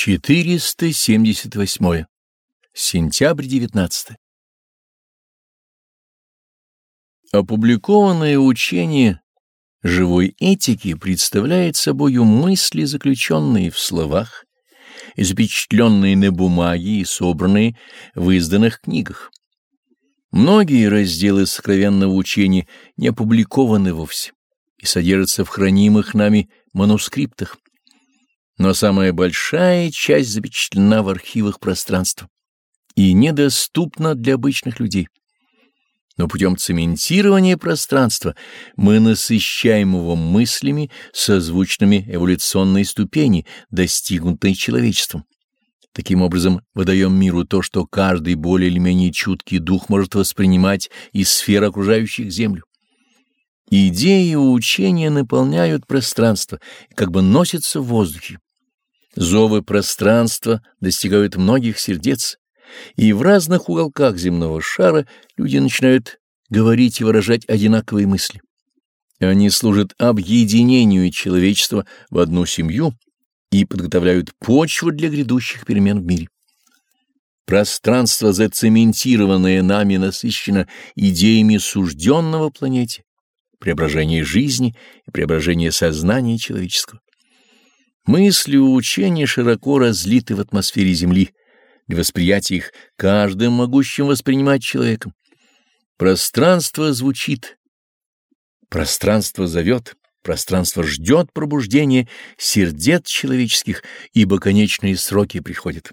478. Сентябрь 19. Опубликованное учение живой этики представляет собою мысли, заключенные в словах, запечатленные на бумаге и собранные в изданных книгах. Многие разделы сокровенного учения не опубликованы вовсе и содержатся в хранимых нами манускриптах но самая большая часть запечатлена в архивах пространства и недоступна для обычных людей. Но путем цементирования пространства мы насыщаем его мыслями, созвучными эволюционной ступени, достигнутой человечеством. Таким образом, выдаем миру то, что каждый более или менее чуткий дух может воспринимать из сфер окружающих Землю. Идеи и учения наполняют пространство как бы носятся в воздухе. Зовы пространства достигают многих сердец, и в разных уголках земного шара люди начинают говорить и выражать одинаковые мысли. Они служат объединению человечества в одну семью и подготовляют почву для грядущих перемен в мире. Пространство, зацементированное нами, насыщено идеями сужденного планете, преображения жизни и преображения сознания человеческого. Мысли учения широко разлиты в атмосфере Земли, для восприятия их каждым могущим воспринимать человеком. Пространство звучит, пространство зовет, пространство ждет пробуждения сердец человеческих, ибо конечные сроки приходят.